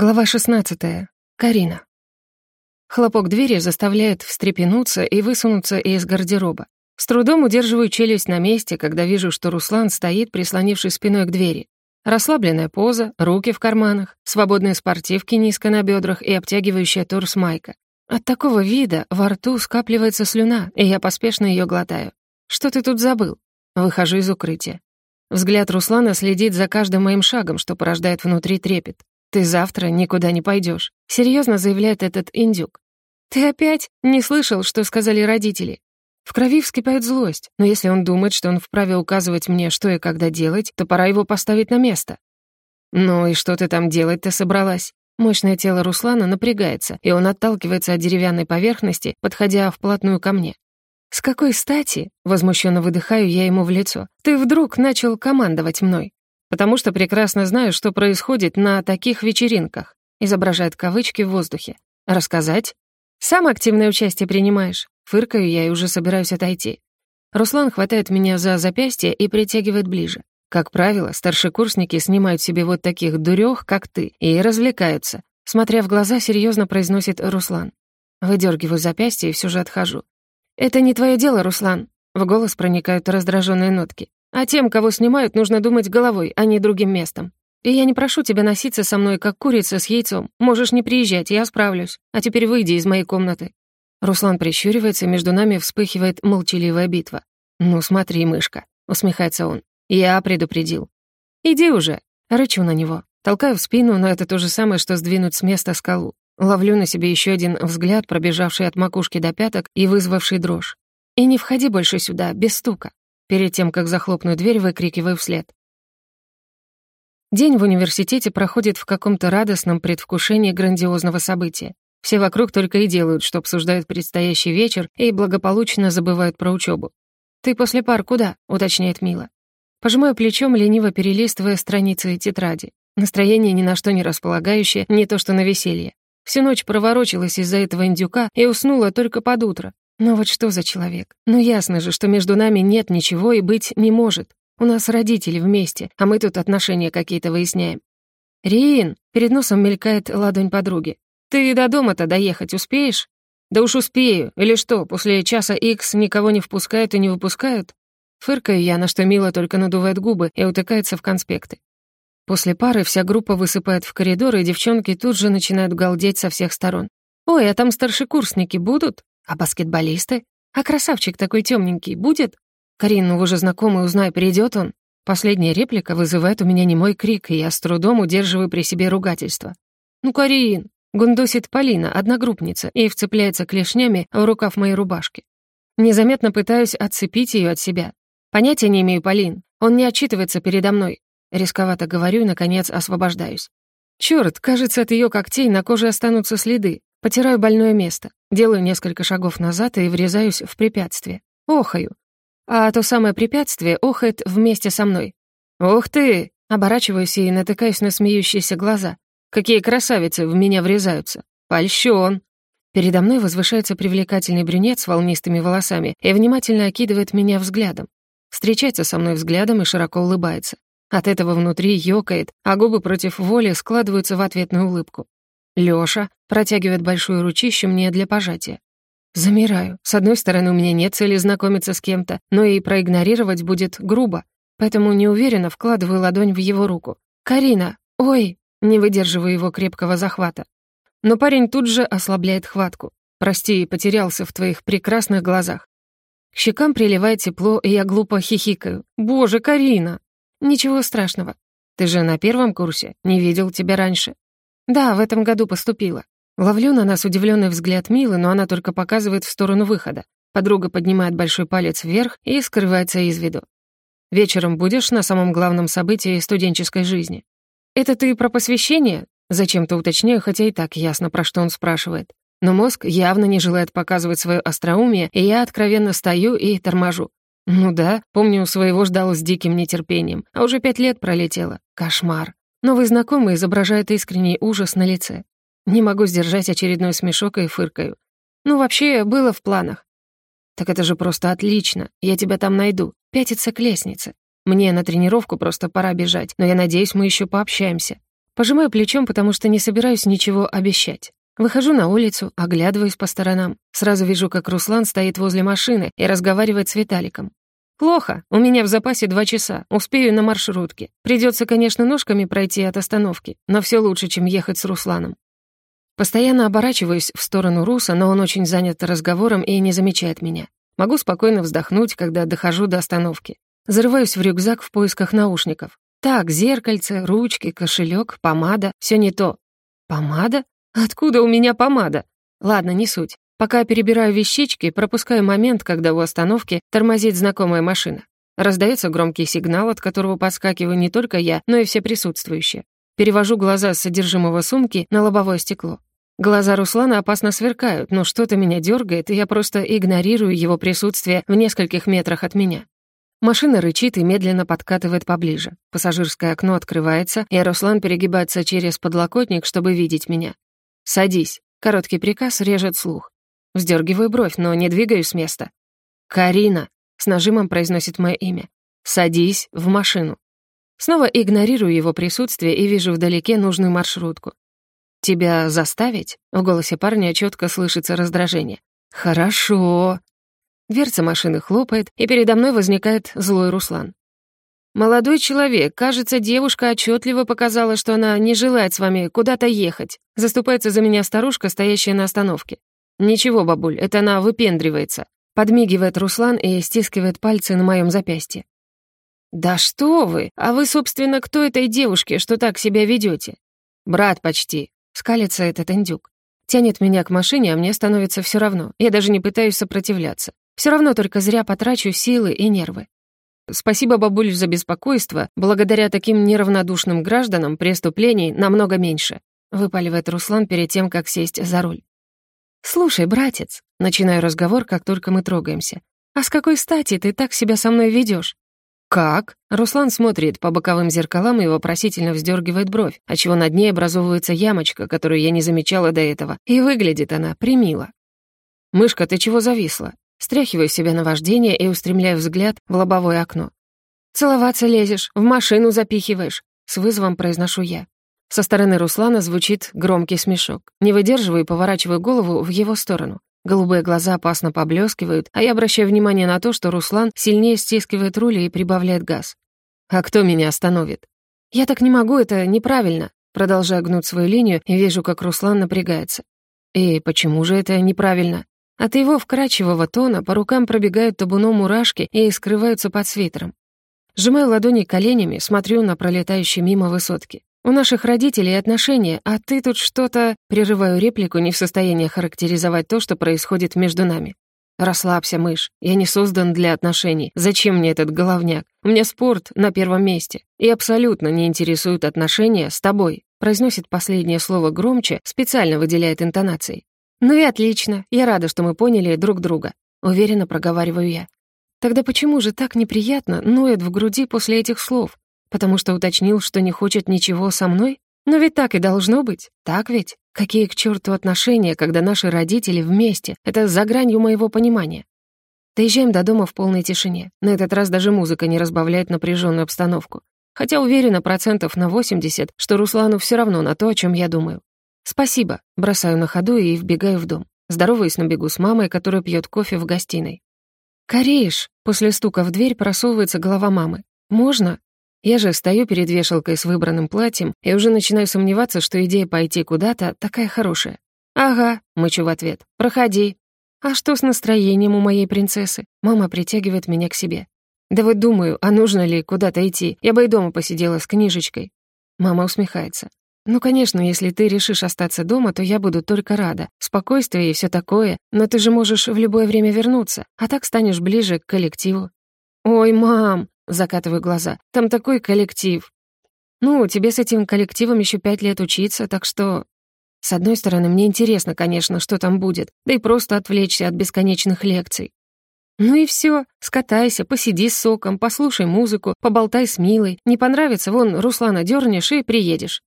Глава 16. Карина. Хлопок двери заставляет встрепенуться и высунуться из гардероба. С трудом удерживаю челюсть на месте, когда вижу, что Руслан стоит, прислонившись спиной к двери. Расслабленная поза, руки в карманах, свободные спортивки низко на бедрах и обтягивающая торс майка. От такого вида во рту скапливается слюна, и я поспешно ее глотаю. «Что ты тут забыл?» Выхожу из укрытия. Взгляд Руслана следит за каждым моим шагом, что порождает внутри трепет. «Ты завтра никуда не пойдешь», — серьезно заявляет этот индюк. «Ты опять не слышал, что сказали родители?» В крови вскипает злость, но если он думает, что он вправе указывать мне, что и когда делать, то пора его поставить на место. «Ну и что ты там делать-то собралась?» Мощное тело Руслана напрягается, и он отталкивается от деревянной поверхности, подходя вплотную ко мне. «С какой стати?» — возмущенно выдыхаю я ему в лицо. «Ты вдруг начал командовать мной?» Потому что прекрасно знаю, что происходит на таких вечеринках», изображает кавычки в воздухе. «Рассказать?» «Сам активное участие принимаешь». Фыркаю я и уже собираюсь отойти. Руслан хватает меня за запястье и притягивает ближе. Как правило, старшекурсники снимают себе вот таких дурёх, как ты, и развлекаются. Смотря в глаза, серьезно произносит Руслан. Выдергиваю запястье и все же отхожу. «Это не твое дело, Руслан», — в голос проникают раздраженные нотки. А тем, кого снимают, нужно думать головой, а не другим местом. И я не прошу тебя носиться со мной, как курица с яйцом. Можешь не приезжать, я справлюсь. А теперь выйди из моей комнаты». Руслан прищуривается, между нами вспыхивает молчаливая битва. «Ну смотри, мышка», — усмехается он. «Я предупредил». «Иди уже», — рычу на него. Толкаю в спину, но это то же самое, что сдвинуть с места скалу. Ловлю на себе еще один взгляд, пробежавший от макушки до пяток и вызвавший дрожь. «И не входи больше сюда, без стука. Перед тем, как захлопнуть дверь, выкрикиваю вслед. День в университете проходит в каком-то радостном предвкушении грандиозного события. Все вокруг только и делают, что обсуждают предстоящий вечер и благополучно забывают про учебу. «Ты после пар куда?» — уточняет Мила. Пожимаю плечом, лениво перелистывая страницы тетради. Настроение ни на что не располагающее, не то что на веселье. Всю ночь проворочилась из-за этого индюка и уснула только под утро. Но вот что за человек? Ну ясно же, что между нами нет ничего и быть не может. У нас родители вместе, а мы тут отношения какие-то выясняем. «Рин!» — перед носом мелькает ладонь подруги. «Ты до дома-то доехать успеешь?» «Да уж успею. Или что, после часа икс никого не впускают и не выпускают?» Фыркаю я, на что Мила только надувает губы и утыкается в конспекты. После пары вся группа высыпает в коридор, и девчонки тут же начинают галдеть со всех сторон. «Ой, а там старшекурсники будут?» А баскетболисты? А красавчик такой темненький будет? Карин, ну вы же знакомы, узнай, придет он. Последняя реплика вызывает у меня немой крик, и я с трудом удерживаю при себе ругательство. «Ну, Карин!» — гундосит Полина, одногруппница, и вцепляется клешнями в рукав моей рубашки. Незаметно пытаюсь отцепить ее от себя. Понятия не имею, Полин. Он не отчитывается передо мной. Рисковато говорю и, наконец, освобождаюсь. Черт, кажется, от ее когтей на коже останутся следы. Потираю больное место, делаю несколько шагов назад и врезаюсь в препятствие. Охаю. А то самое препятствие охает вместе со мной. «Ух ты!» Оборачиваюсь и натыкаюсь на смеющиеся глаза. «Какие красавицы в меня врезаются! Польщен!» Передо мной возвышается привлекательный брюнет с волнистыми волосами и внимательно окидывает меня взглядом. Встречается со мной взглядом и широко улыбается. От этого внутри ёкает, а губы против воли складываются в ответную улыбку. Лёша протягивает большую ручище мне для пожатия. Замираю. С одной стороны, у меня нет цели знакомиться с кем-то, но и проигнорировать будет грубо, поэтому неуверенно вкладываю ладонь в его руку. «Карина! Ой!» Не выдерживаю его крепкого захвата. Но парень тут же ослабляет хватку. «Прости, потерялся в твоих прекрасных глазах». К щекам приливает тепло, и я глупо хихикаю. «Боже, Карина!» «Ничего страшного. Ты же на первом курсе, не видел тебя раньше. «Да, в этом году поступила». Ловлю на нас удивленный взгляд Милы, но она только показывает в сторону выхода. Подруга поднимает большой палец вверх и скрывается из виду. «Вечером будешь на самом главном событии студенческой жизни?» «Это ты про посвящение?» Зачем-то уточняю, хотя и так ясно, про что он спрашивает. Но мозг явно не желает показывать свое остроумие, и я откровенно стою и торможу. Ну да, помню, своего ждал с диким нетерпением, а уже пять лет пролетело. Кошмар. Новый знакомый изображает искренний ужас на лице. Не могу сдержать очередной смешок и фыркаю. Ну, вообще, было в планах. Так это же просто отлично. Я тебя там найду. Пятиться к лестнице. Мне на тренировку просто пора бежать, но я надеюсь, мы еще пообщаемся. Пожимаю плечом, потому что не собираюсь ничего обещать. Выхожу на улицу, оглядываюсь по сторонам. Сразу вижу, как Руслан стоит возле машины и разговаривает с Виталиком. «Плохо. У меня в запасе два часа. Успею на маршрутке. Придется, конечно, ножками пройти от остановки, но все лучше, чем ехать с Русланом». Постоянно оборачиваюсь в сторону Руса, но он очень занят разговором и не замечает меня. Могу спокойно вздохнуть, когда дохожу до остановки. Зарываюсь в рюкзак в поисках наушников. Так, зеркальце, ручки, кошелек, помада — все не то. Помада? Откуда у меня помада? Ладно, не суть. Пока перебираю вещички, пропускаю момент, когда у остановки тормозит знакомая машина. Раздается громкий сигнал, от которого подскакиваю не только я, но и все присутствующие. Перевожу глаза с содержимого сумки на лобовое стекло. Глаза Руслана опасно сверкают, но что-то меня дергает, и я просто игнорирую его присутствие в нескольких метрах от меня. Машина рычит и медленно подкатывает поближе. Пассажирское окно открывается, и Руслан перегибается через подлокотник, чтобы видеть меня. «Садись». Короткий приказ режет слух. Вздергиваю бровь, но не двигаюсь с места. «Карина!» — с нажимом произносит мое имя. «Садись в машину». Снова игнорирую его присутствие и вижу вдалеке нужную маршрутку. «Тебя заставить?» — в голосе парня четко слышится раздражение. «Хорошо». Дверца машины хлопает, и передо мной возникает злой Руслан. «Молодой человек, кажется, девушка отчетливо показала, что она не желает с вами куда-то ехать. Заступается за меня старушка, стоящая на остановке. «Ничего, бабуль, это она выпендривается», — подмигивает Руслан и стискивает пальцы на моем запястье. «Да что вы! А вы, собственно, кто этой девушке, что так себя ведете? «Брат почти», — скалится этот индюк. Тянет меня к машине, а мне становится все равно. Я даже не пытаюсь сопротивляться. Все равно только зря потрачу силы и нервы. Спасибо, бабуль, за беспокойство. Благодаря таким неравнодушным гражданам преступлений намного меньше», — выпаливает Руслан перед тем, как сесть за руль. «Слушай, братец», — начинаю разговор, как только мы трогаемся, «а с какой стати ты так себя со мной ведешь? «Как?» Руслан смотрит по боковым зеркалам и вопросительно вздергивает бровь, отчего над ней образовывается ямочка, которую я не замечала до этого, и выглядит она примило. «Мышка, ты чего зависла?» Стряхиваю себя на вождение и устремляю взгляд в лобовое окно. «Целоваться лезешь, в машину запихиваешь», — с вызовом произношу я. Со стороны Руслана звучит громкий смешок. Не выдерживаю и поворачиваю голову в его сторону. Голубые глаза опасно поблескивают, а я обращаю внимание на то, что Руслан сильнее стискивает руль и прибавляет газ. «А кто меня остановит?» «Я так не могу, это неправильно». Продолжаю гнуть свою линию и вижу, как Руслан напрягается. «И почему же это неправильно?» От его вкрадчивого тона по рукам пробегают табуном мурашки и скрываются под свитером. Сжимаю ладони коленями, смотрю на пролетающие мимо высотки. У наших родителей отношения, а ты тут что-то...» Прерываю реплику, не в состоянии характеризовать то, что происходит между нами. «Расслабься, мышь. Я не создан для отношений. Зачем мне этот головняк? У меня спорт на первом месте. И абсолютно не интересуют отношения с тобой», произносит последнее слово громче, специально выделяет интонацией. «Ну и отлично. Я рада, что мы поняли друг друга», уверенно проговариваю я. Тогда почему же так неприятно ноет в груди после этих слов? Потому что уточнил, что не хочет ничего со мной? Но ведь так и должно быть. Так ведь? Какие к черту отношения, когда наши родители вместе? Это за гранью моего понимания. Доезжаем до дома в полной тишине. На этот раз даже музыка не разбавляет напряженную обстановку. Хотя уверена процентов на 80, что Руслану все равно на то, о чем я думаю. «Спасибо», — бросаю на ходу и вбегаю в дом. Здороваюсь на бегу с мамой, которая пьет кофе в гостиной. «Кариш!» — после стука в дверь просовывается голова мамы. «Можно?» Я же стою перед вешалкой с выбранным платьем и уже начинаю сомневаться, что идея пойти куда-то такая хорошая. «Ага», — мычу в ответ, — «проходи». «А что с настроением у моей принцессы?» Мама притягивает меня к себе. «Да вот думаю, а нужно ли куда-то идти? Я бы и дома посидела с книжечкой». Мама усмехается. «Ну, конечно, если ты решишь остаться дома, то я буду только рада. Спокойствие и все такое, но ты же можешь в любое время вернуться, а так станешь ближе к коллективу». «Ой, мам!» Закатываю глаза. «Там такой коллектив». «Ну, тебе с этим коллективом еще пять лет учиться, так что...» С одной стороны, мне интересно, конечно, что там будет, да и просто отвлечься от бесконечных лекций. Ну и все, скатайся, посиди с соком, послушай музыку, поболтай с Милой. Не понравится, вон Руслана дернешь и приедешь.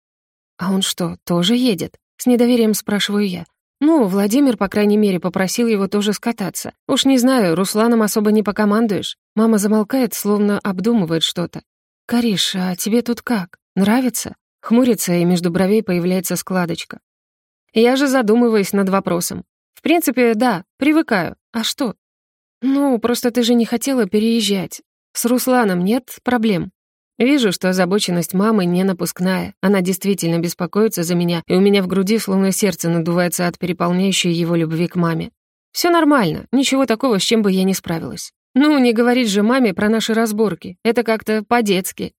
А он что, тоже едет? С недоверием спрашиваю я. Ну, Владимир, по крайней мере, попросил его тоже скататься. Уж не знаю, Русланом особо не покомандуешь. Мама замолкает, словно обдумывает что-то. «Кариш, а тебе тут как? Нравится?» Хмурится, и между бровей появляется складочка. Я же задумываюсь над вопросом. В принципе, да, привыкаю. А что? Ну, просто ты же не хотела переезжать. С Русланом нет проблем. Вижу, что озабоченность мамы не напускная. Она действительно беспокоится за меня, и у меня в груди словно сердце надувается от переполняющей его любви к маме. Все нормально, ничего такого, с чем бы я не справилась. Ну, не говорить же маме про наши разборки. Это как-то по-детски.